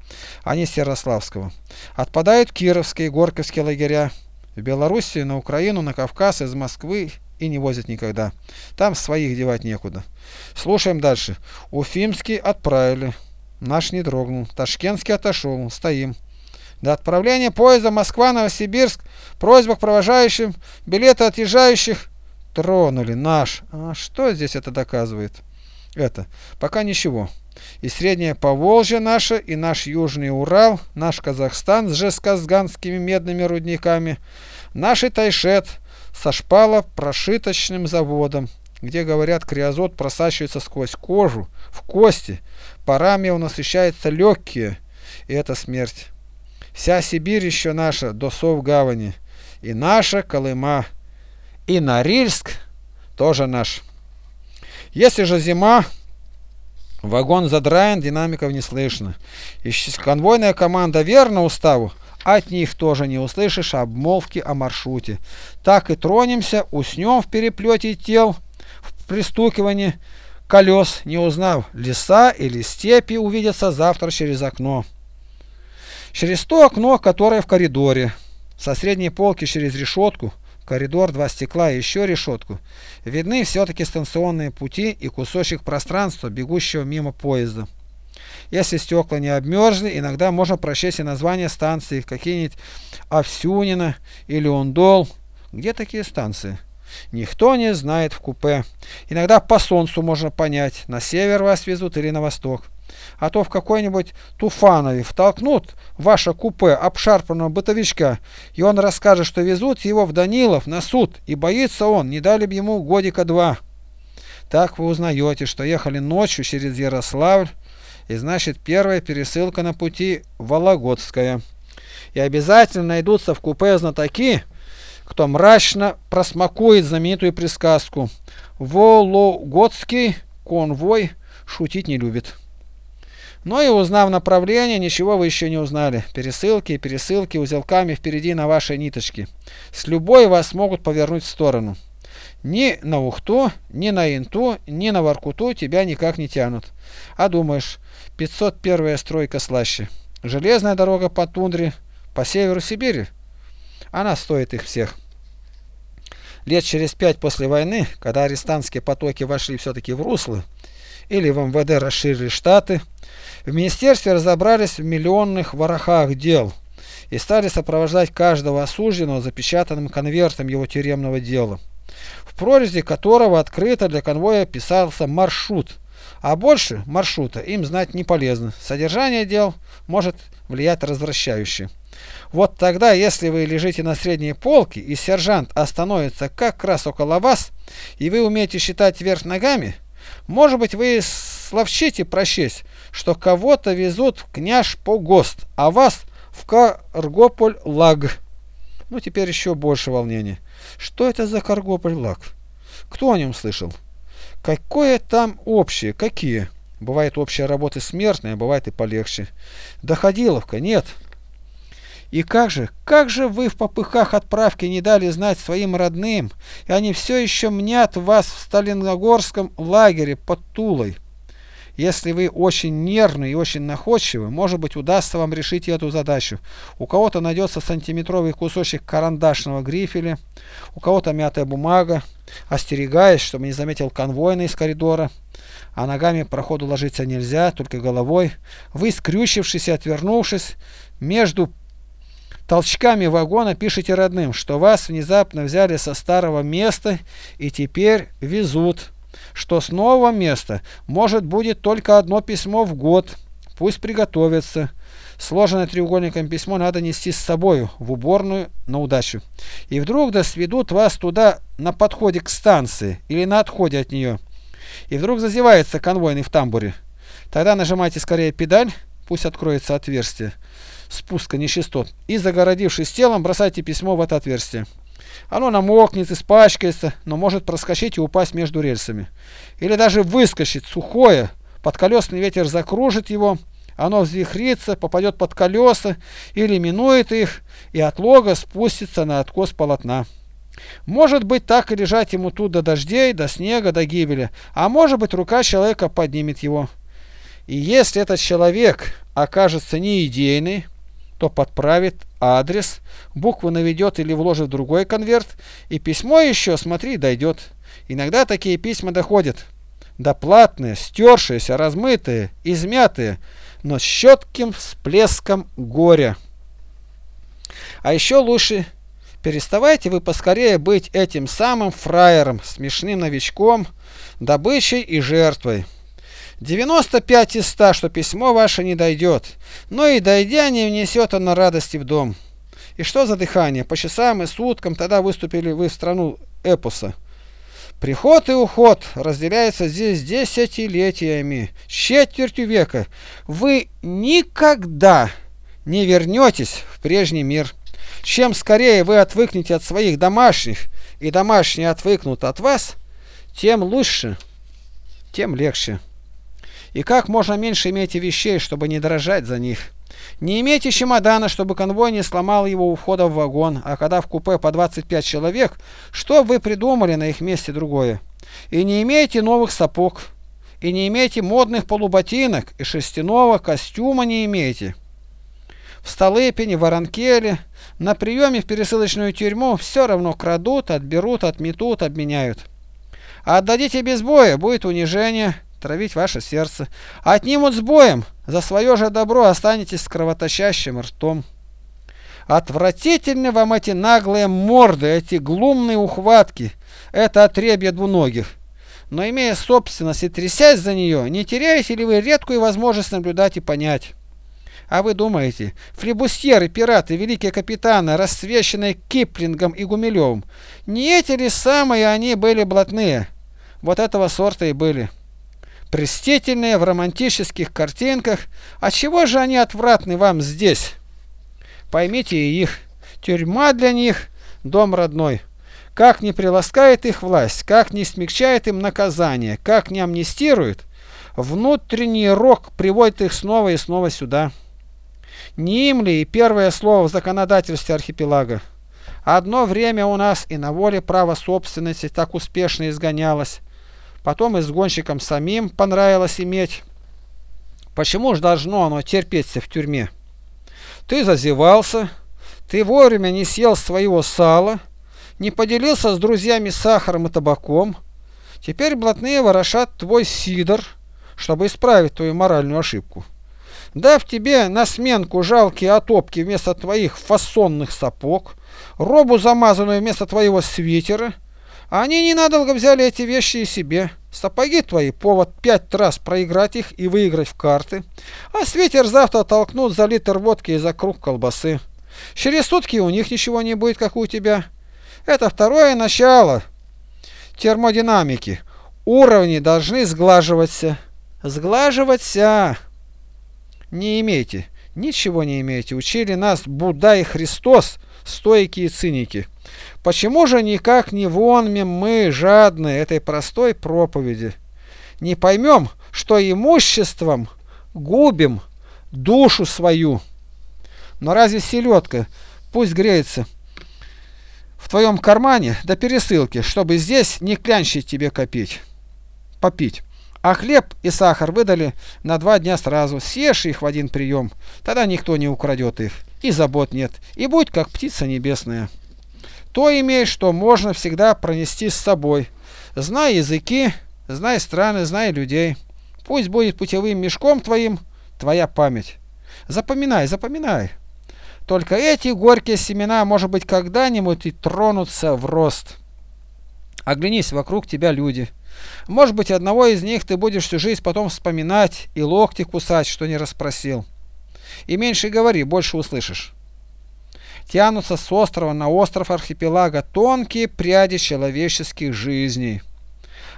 Они с Ярославского. Отпадают Кировские и Горьковские лагеря. В Белоруссию, на Украину, на Кавказ, из Москвы и не возят никогда. Там своих девать некуда. Слушаем дальше. Уфимский отправили. Наш не дрогнул. Ташкентский отошел. Стоим. До отправления поезда Москва-Новосибирск просьба к провожающим, билеты отъезжающих тронули наш. А что здесь это доказывает? Это. Пока ничего. И среднее Поволжье наше, и наш Южный Урал, наш Казахстан с жесказганскими медными рудниками, наш Тайшет со шпало-прошиточным заводом, где, говорят, криозот просачивается сквозь кожу, в кости, парами он насыщается легкие, и это смерть. Вся Сибирь еще наша, до Сов гавани. И наша Колыма. И Норильск тоже наш. Если же зима, вагон задраен, динамиков не слышно. И конвойная команда верна уставу, от них тоже не услышишь обмолвки о маршруте. Так и тронемся, уснем в переплете тел, в пристукивании колес, не узнав, леса или степи увидятся завтра через окно. Через то окно, которое в коридоре, со средней полки через решетку, коридор, два стекла и еще решетку, видны все-таки станционные пути и кусочек пространства, бегущего мимо поезда. Если стекла не обмерзли, иногда можно прочесть и название станции, какие-нибудь Овсюнина или Ундол. Где такие станции? Никто не знает в купе. Иногда по солнцу можно понять, на север вас везут или на восток а то в какой-нибудь Туфанове втолкнут ваше купе обшарпанного бытовичка, и он расскажет, что везут его в Данилов на суд, и боится он, не дали бы ему годика два. Так вы узнаете, что ехали ночью через Ярославль, и значит первая пересылка на пути Вологодская. И обязательно найдутся в купе знатоки, кто мрачно просмакует знаменитую присказку «Вологодский конвой шутить не любит». Но и узнав направление, ничего вы еще не узнали. Пересылки и пересылки узелками впереди на вашей ниточке. С любой вас могут повернуть в сторону. Ни на Ухту, ни на Инту, ни на Воркуту тебя никак не тянут. А думаешь, 501 стройка слаще. Железная дорога по тундре, по северу Сибири. Она стоит их всех. Лет через пять после войны, когда арестантские потоки вошли все-таки в русло, или в МВД расширили штаты, в министерстве разобрались в миллионных ворохах дел и стали сопровождать каждого осужденного запечатанным конвертом его тюремного дела, в прорези которого открыто для конвоя писался маршрут, а больше маршрута им знать не полезно. Содержание дел может влиять развращающе. Вот тогда, если вы лежите на средней полке, и сержант остановится как раз около вас, и вы умеете считать вверх ногами, может быть, вы словчите прочесть, что кого-то везут в княж по ГОСТ, а вас в Каргополь-Лаг. Ну, теперь еще больше волнения. Что это за Каргополь-Лаг? Кто о нем слышал? Какое там общее? Какие? Бывает общая работа смертная, бывает и полегче. Доходиловка? Нет. И как же, как же вы в попыхах отправки не дали знать своим родным, и они все еще мнят вас в Сталингорском лагере под Тулой. Если вы очень нервны и очень находчивы, может быть удастся вам решить эту задачу. У кого-то найдется сантиметровый кусочек карандашного грифеля, у кого-то мятая бумага, остерегаясь, чтобы не заметил конвойный из коридора. А ногами проходу ложиться нельзя, только головой. Вы, скрючившись и отвернувшись, между Толчками вагона пишите родным, что вас внезапно взяли со старого места и теперь везут. что с нового места может будет только одно письмо в год. Пусть приготовятся. Сложенное треугольником письмо надо нести с собою в уборную на удачу. И вдруг да сведут вас туда на подходе к станции или на отходе от нее. И вдруг зазевается конвойный в тамбуре. Тогда нажимайте скорее педаль, пусть откроется отверстие спуска нечистот, и, загородившись телом, бросайте письмо в это отверстие. Оно намокнет, испачкается, но может проскочить и упасть между рельсами. Или даже выскочит сухое, подколесный ветер закружит его, оно взвихрится, попадет под колеса или минует их, и от лога спустится на откос полотна. Может быть так и лежать ему тут до дождей, до снега, до гибели, а может быть рука человека поднимет его. И если этот человек окажется не идейный, то подправит адрес, букву наведет или вложит в другой конверт, и письмо еще, смотри, дойдет. Иногда такие письма доходят. Доплатные, стершиеся, размытые, измятые, но с щетким всплеском горя. А еще лучше, переставайте вы поскорее быть этим самым фраером, смешным новичком, добычей и жертвой. 95 из 100, что письмо ваше не дойдет, но и дойдя не внесет оно радости в дом. И что за дыхание? По часам и суткам тогда выступили вы в страну эпоса. Приход и уход разделяется здесь десятилетиями, четвертью века. Вы никогда не вернетесь в прежний мир. Чем скорее вы отвыкнете от своих домашних, и домашние отвыкнут от вас, тем лучше, тем легче. И как можно меньше имейте вещей, чтобы не дрожать за них. Не имейте чемодана, чтобы конвой не сломал его у входа в вагон, а когда в купе по 25 человек, что вы придумали на их месте другое. И не имейте новых сапог, и не имейте модных полуботинок, и шерстяного костюма не имейте. В Столыпине, в Оранкеле, на приеме в пересылочную тюрьму все равно крадут, отберут, отметут, обменяют. А отдадите без боя, будет унижение, травить ваше сердце. Отнимут с боем, за свое же добро останетесь с кровоточащим ртом. Отвратительны вам эти наглые морды, эти глумные ухватки, это отребье двуногих. Но имея собственность и трясясь за нее, не теряете ли вы редкую возможность наблюдать и понять? А вы думаете, флебустьеры, пираты, великие капитаны, расцвеченные Киплингом и Гумилевым, не эти ли самые они были блатные? Вот этого сорта и были престительные в романтических картинках, а чего же они отвратны вам здесь? Поймите их. Тюрьма для них – дом родной. Как не приласкает их власть, как не смягчает им наказание, как не амнистирует, внутренний рок приводит их снова и снова сюда. Не им ли и первое слово в законодательстве архипелага? Одно время у нас и на воле право собственности так успешно изгонялось, Потом изгонщикам самим понравилось иметь. Почему же должно оно терпеться в тюрьме? Ты зазевался, ты вовремя не съел своего сала, не поделился с друзьями сахаром и табаком. Теперь блатные ворошат твой сидор, чтобы исправить твою моральную ошибку. Дав тебе на сменку жалкие отопки вместо твоих фасонных сапог, робу замазанную вместо твоего свитера, они ненадолго взяли эти вещи и себе. Сапоги твои повод пять раз проиграть их и выиграть в карты. А светер завтра толкнут за литр водки и за круг колбасы. Через сутки у них ничего не будет, как у тебя. Это второе начало термодинамики. Уровни должны сглаживаться. Сглаживаться. Не имейте. Ничего не имеете. Учили нас Будда и Христос, стойкие циники. Почему же никак не вонмем мы, жадные, этой простой проповеди? Не поймем, что имуществом губим душу свою. Но разве селедка, пусть греется, в твоем кармане до пересылки, чтобы здесь не клянчить тебе копить, попить. А хлеб и сахар выдали на два дня сразу. Съешь их в один прием, тогда никто не украдет их. И забот нет. И будь как птица небесная. То имеешь, что можно всегда пронести с собой. Знай языки, знай страны, знай людей. Пусть будет путевым мешком твоим твоя память. Запоминай, запоминай. Только эти горькие семена, может быть, когда-нибудь и тронутся в рост. Оглянись, вокруг тебя люди. Может быть, одного из них ты будешь всю жизнь потом вспоминать и локти кусать, что не расспросил. И меньше говори, больше услышишь. Тянутся с острова на остров архипелага тонкие пряди человеческих жизней.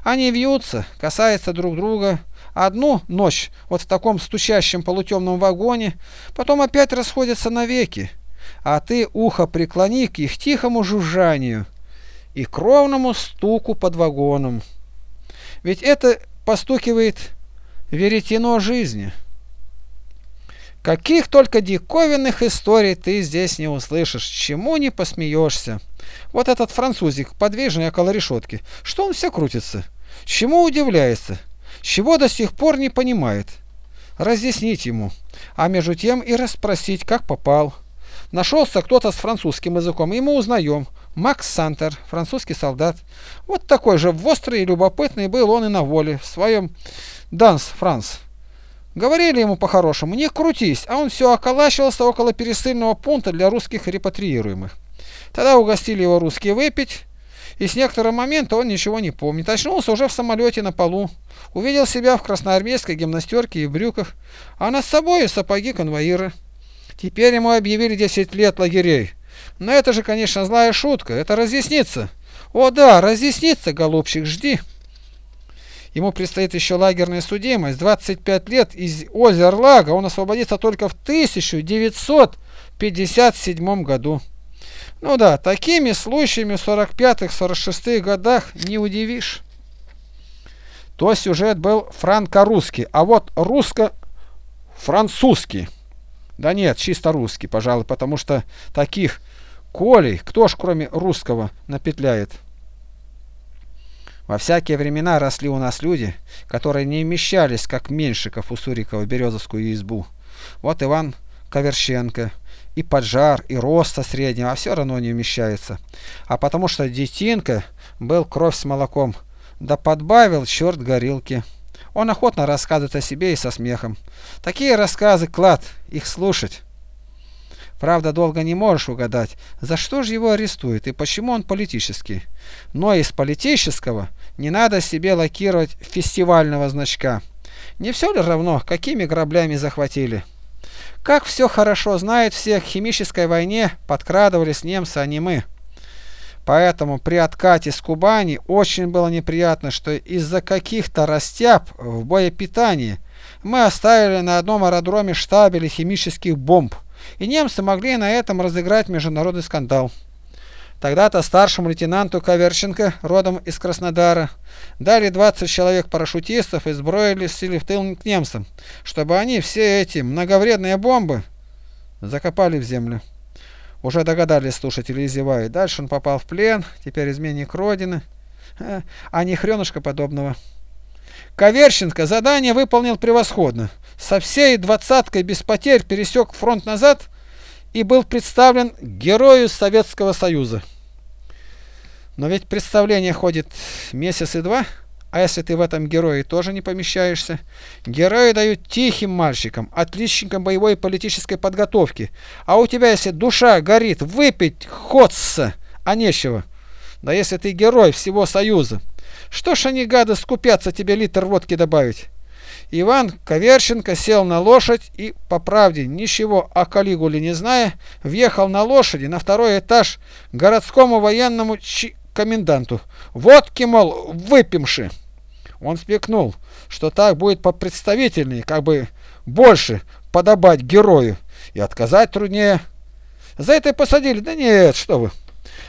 Они вьются, касаются друг друга, одну ночь вот в таком стучащем полутемном вагоне, потом опять расходятся навеки, а ты ухо преклони к их тихому жужжанию и кровному стуку под вагоном. Ведь это постукивает веретено жизни. Каких только диковинных историй ты здесь не услышишь, чему не посмеешься. Вот этот французик, подвижный около решетки, что он все крутится? Чему удивляется? Чего до сих пор не понимает? Разъяснить ему, а между тем и расспросить, как попал. Нашелся кто-то с французским языком, и мы узнаем. Макс Сантер, французский солдат. Вот такой же острый и любопытный был он и на воле, в своем «Данс Франс». Говорили ему по-хорошему, не крутись, а он все околачивался около пересыльного пункта для русских репатриируемых. Тогда угостили его русские выпить, и с некоторого момента он ничего не помнит. Очнулся уже в самолете на полу, увидел себя в красноармейской гимнастерке и брюках, а над собой сапоги конвоира. Теперь ему объявили 10 лет лагерей. Но это же, конечно, злая шутка, это разъяснится. О да, разъяснится, голубчик, жди. Ему предстоит еще лагерная судимость, 25 лет из Озерлага, он освободится только в 1957 году. Ну да, такими случаями в 45-46 годах не удивишь. То сюжет был франко-русский, а вот русско-французский. Да нет, чисто русский, пожалуй, потому что таких колей кто ж кроме русского напетляет? Во всякие времена росли у нас люди, которые не вмещались, как Меньшиков у Сурикова, Березовскую избу. Вот Иван Коверченко, и поджар, и роста среднего, а все равно не вмещается. А потому что детинка был кровь с молоком, да подбавил черт горилки. Он охотно рассказывает о себе и со смехом. Такие рассказы клад, их слушать. Правда, долго не можешь угадать, за что же его арестуют и почему он политический. Но из политического не надо себе лакировать фестивального значка. Не все ли равно, какими граблями захватили? Как все хорошо знает всех, в химической войне подкрадывались немцы, а не мы. Поэтому при откате с Кубани очень было неприятно, что из-за каких-то растяб в боепитании мы оставили на одном аэродроме штабели химических бомб, и немцы могли на этом разыграть международный скандал. Тогда-то старшему лейтенанту Каверченко, родом из Краснодара, дали 20 человек парашютистов и сброили сили в тыл к немцам, чтобы они все эти многовредные бомбы закопали в землю. Уже догадались слушатели зевают. Дальше он попал в плен, теперь изменник Родины, а не хренушка подобного. Каверченко задание выполнил превосходно. Со всей двадцаткой без потерь пересек фронт назад – и был представлен Герою Советского Союза. Но ведь представление ходит месяц и два, а если ты в этом герое тоже не помещаешься? Герои дают тихим мальчикам, отличникам боевой и политической подготовки. А у тебя, если душа горит, выпить ходца, а нечего. Да если ты герой всего Союза, что ж они, гады, скупятся тебе литр водки добавить? Иван Коверченко сел на лошадь и, по правде, ничего о Калигуле не зная, въехал на лошади на второй этаж городскому военному коменданту. Водки, мол, выпимши. Он спекнул, что так будет попредставительнее, как бы больше подобать герою, и отказать труднее. За это и посадили? Да нет, что вы.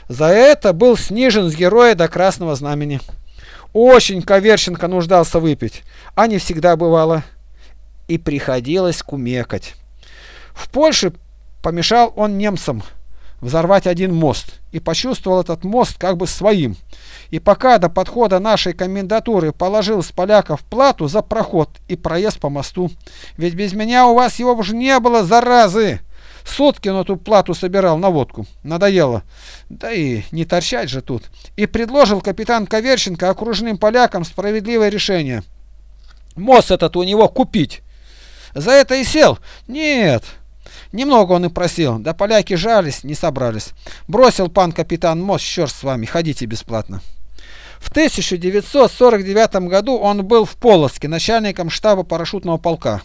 За это был снижен с героя до красного знамени. Очень Коверченко нуждался выпить, а не всегда бывало. И приходилось кумекать. В Польше помешал он немцам взорвать один мост и почувствовал этот мост как бы своим. И пока до подхода нашей комендатуры положил с поляков плату за проход и проезд по мосту. Ведь без меня у вас его уже не было, заразы! Сутки на эту плату собирал на водку. Надоело. Да и не торчать же тут. И предложил капитан Коверченко окружным полякам справедливое решение. Мост этот у него купить. За это и сел? Нет. Немного он и просил. Да поляки жались, не собрались. Бросил пан капитан мост, черт с вами, ходите бесплатно. В 1949 году он был в Полоцке начальником штаба парашютного полка.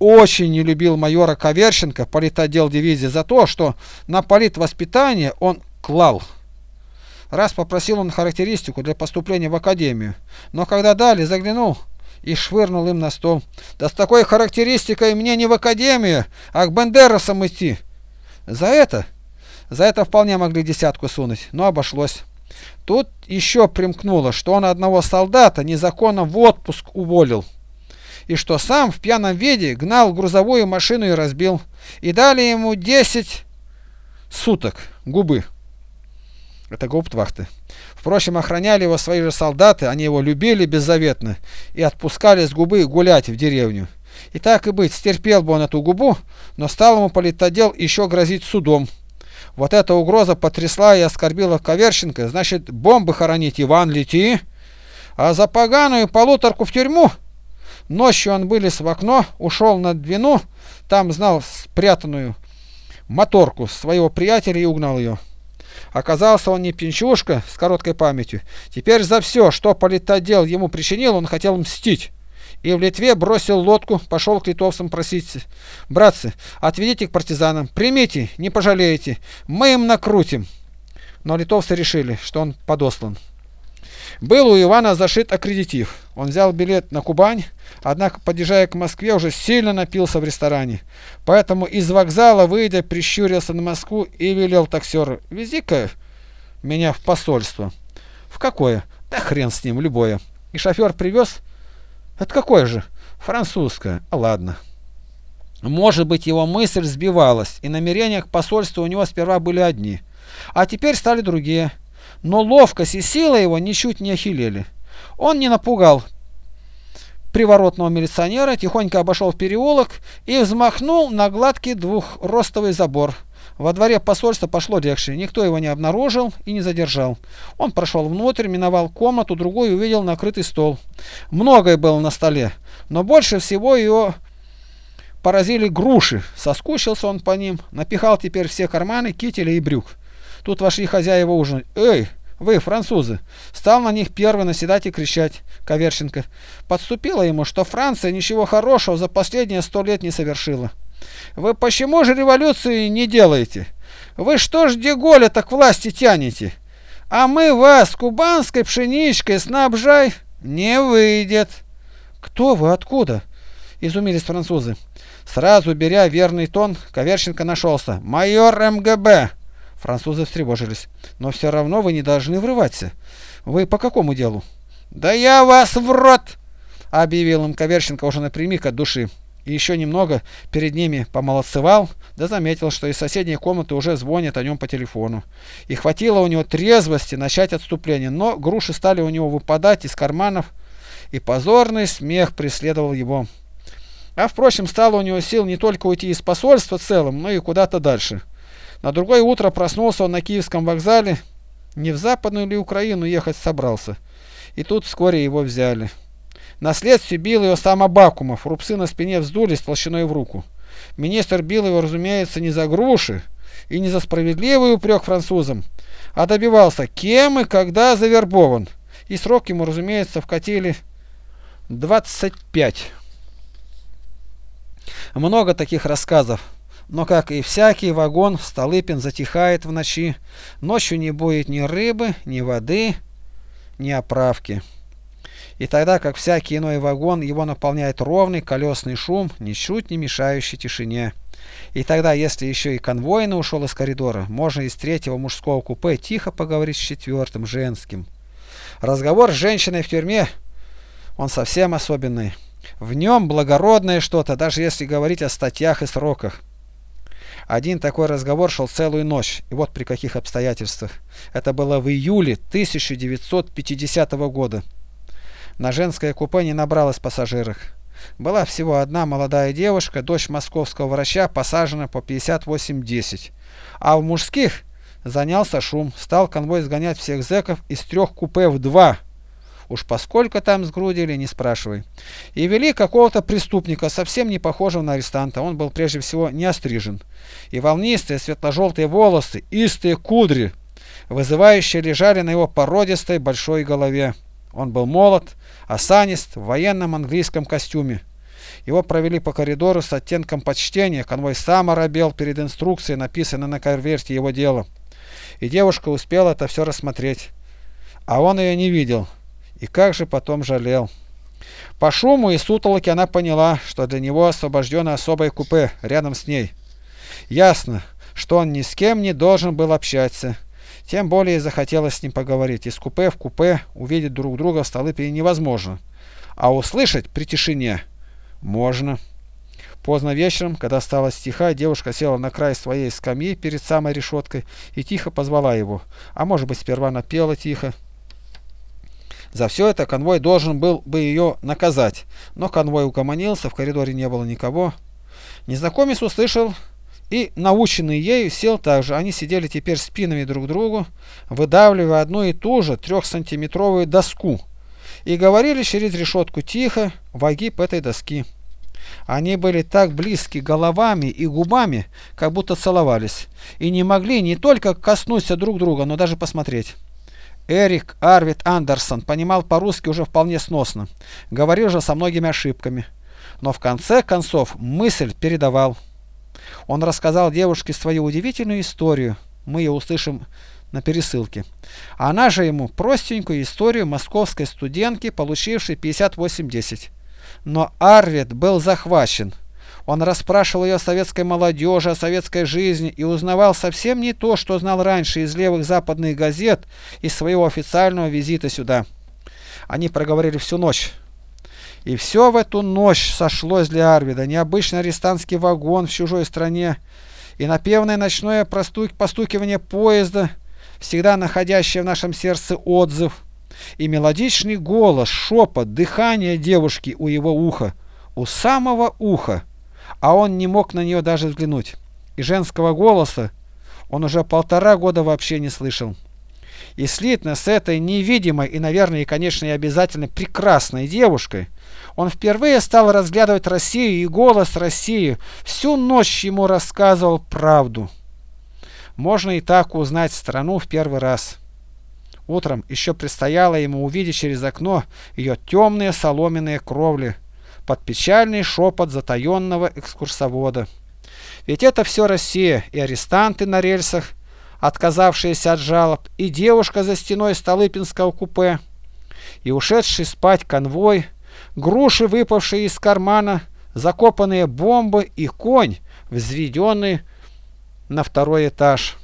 Очень не любил майора Коверченко, политотдел дивизии, за то, что на политвоспитание он клал. Раз попросил он характеристику для поступления в академию, но когда дали, заглянул и швырнул им на стол. Да с такой характеристикой мне не в академию, а к Бендерасам идти. За это? За это вполне могли десятку сунуть, но обошлось. Тут еще примкнуло, что он одного солдата незаконно в отпуск уволил. И что сам в пьяном виде гнал грузовую машину и разбил. И дали ему 10 суток губы. Это гауптвахты. Впрочем, охраняли его свои же солдаты, они его любили беззаветно и отпускали с губы гулять в деревню. И так и быть, стерпел бы он эту губу, но стал ему политодел еще грозить судом. Вот эта угроза потрясла и оскорбила Коверченко, значит, бомбы хоронить, Иван, лети. А за поганую полуторку в тюрьму. Ночью он вылез в окно, ушел на Двину, там знал спрятанную моторку своего приятеля и угнал ее. Оказался он не пинчушка с короткой памятью. Теперь за все, что политодел ему причинил, он хотел мстить. И в Литве бросил лодку, пошел к литовцам просить. Братцы, отведите к партизанам, примите, не пожалеете, мы им накрутим. Но литовцы решили, что он подослан. Был у Ивана зашит аккредитив. Он взял билет на Кубань, однако, подъезжая к Москве, уже сильно напился в ресторане. Поэтому из вокзала, выйдя, прищурился на Москву и велел таксеру, вези-ка меня в посольство. В какое? Да хрен с ним, любое. И шофер привез? Это какое же? Французское. А ладно. Может быть, его мысль сбивалась, и намерения к посольству у него сперва были одни, а теперь стали другие но ловкость и сила его ничуть не охилели. Он не напугал приворотного милиционера, тихонько обошел переулок и взмахнул на гладкий двухростовый забор. Во дворе посольства пошло легче, никто его не обнаружил и не задержал. Он прошел внутрь, миновал комнату, другой увидел накрытый стол. Многое было на столе, но больше всего его поразили груши. Соскучился он по ним, напихал теперь все карманы кителя и брюк. Тут вошли хозяева ужинать. «Эй, вы, французы!» Стал на них первый наседать и кричать. Коверченко. Подступило ему, что Франция ничего хорошего за последние сто лет не совершила. «Вы почему же революции не делаете? Вы что ж Деголя так власти тянете? А мы вас кубанской пшеничкой снабжай не выйдет». «Кто вы? Откуда?» – изумились французы. Сразу беря верный тон, Коверченко нашелся. «Майор МГБ!» Французы встревожились. Но все равно вы не должны врываться. Вы по какому делу? Да я вас в рот! Объявил им Коверченко уже напрямик от души. И еще немного перед ними помолодцевал, да заметил, что из соседней комнаты уже звонят о нем по телефону. И хватило у него трезвости начать отступление, но груши стали у него выпадать из карманов, и позорный смех преследовал его. А впрочем, стало у него сил не только уйти из посольства целым, но и куда-то дальше. На другое утро проснулся он на Киевском вокзале, не в Западную ли Украину ехать собрался. И тут вскоре его взяли. На следствие бил его сам Абакумов, рубцы на спине вздулись толщиной в руку. Министр бил его, разумеется, не за груши и не за справедливый упрек французам, а добивался, кем и когда завербован. И срок ему, разумеется, вкатили 25. Много таких рассказов. Но, как и всякий вагон, Столыпин затихает в ночи. Ночью не будет ни рыбы, ни воды, ни оправки. И тогда, как всякий иной вагон, его наполняет ровный колесный шум, ничуть не мешающий тишине. И тогда, если еще и конвойный ушел из коридора, можно из третьего мужского купе тихо поговорить с четвертым, женским. Разговор с женщиной в тюрьме, он совсем особенный. В нем благородное что-то, даже если говорить о статьях и сроках. Один такой разговор шел целую ночь, и вот при каких обстоятельствах. Это было в июле 1950 года. На женское купе не набралось пассажиров. Была всего одна молодая девушка, дочь московского врача, посажена по 58-10. А в мужских занялся шум, стал конвой сгонять всех зэков из трех купе в два – Уж поскольку там сгрудили, не спрашивай. И вели какого-то преступника, совсем не похожего на арестанта. Он был прежде всего не острижен. И волнистые светло-желтые волосы, истые кудри. вызывающие лежали на его породистой большой голове. Он был молод, осанист, в военном английском костюме. Его провели по коридору с оттенком почтения, конвой сам оробел перед инструкцией, написанной на конверте его дела. И девушка успела это все рассмотреть. А он ее не видел. И как же потом жалел. По шуму и сутолоке она поняла, что для него освобождено особое купе рядом с ней. Ясно, что он ни с кем не должен был общаться. Тем более захотелось с ним поговорить. Из купе в купе увидеть друг друга в столыпе невозможно. А услышать при тишине можно. Поздно вечером, когда стало стиха, девушка села на край своей скамьи перед самой решеткой и тихо позвала его. А может быть, сперва напела тихо. За все это конвой должен был бы ее наказать, но конвой угомонился, в коридоре не было никого. Незнакомец услышал и, наученный ею, сел также. Они сидели теперь спинами друг к другу, выдавливая одну и ту же трехсантиметровую доску, и говорили через решетку тихо в огиб этой доски. Они были так близки головами и губами, как будто целовались, и не могли не только коснуться друг друга, но даже посмотреть. Эрик Арвид Андерсон понимал по-русски уже вполне сносно, говорил же со многими ошибками, но в конце концов мысль передавал. Он рассказал девушке свою удивительную историю, мы ее услышим на пересылке. Она же ему простенькую историю московской студентки, получившей 58-10. Но Арвид был захвачен. Он расспрашивал ее о советской молодежи, о советской жизни и узнавал совсем не то, что знал раньше из левых западных газет и своего официального визита сюда. Они проговорили всю ночь. И все в эту ночь сошлось для Арвида. Необычный арестантский вагон в чужой стране и напевное ночное простук... постукивание поезда, всегда находящее в нашем сердце отзыв, и мелодичный голос, шепот, дыхание девушки у его уха, у самого уха а он не мог на нее даже взглянуть. И женского голоса он уже полтора года вообще не слышал. И слитно с этой невидимой и, наверное, и, конечно, и обязательно прекрасной девушкой, он впервые стал разглядывать Россию и голос России всю ночь ему рассказывал правду. Можно и так узнать страну в первый раз. Утром еще предстояло ему увидеть через окно ее темные соломенные кровли, под печальный шепот затаенного экскурсовода. Ведь это все Россия, и арестанты на рельсах, отказавшиеся от жалоб, и девушка за стеной Столыпинского купе, и ушедший спать конвой, груши, выпавшие из кармана, закопанные бомбы и конь, взведенный на второй этаж.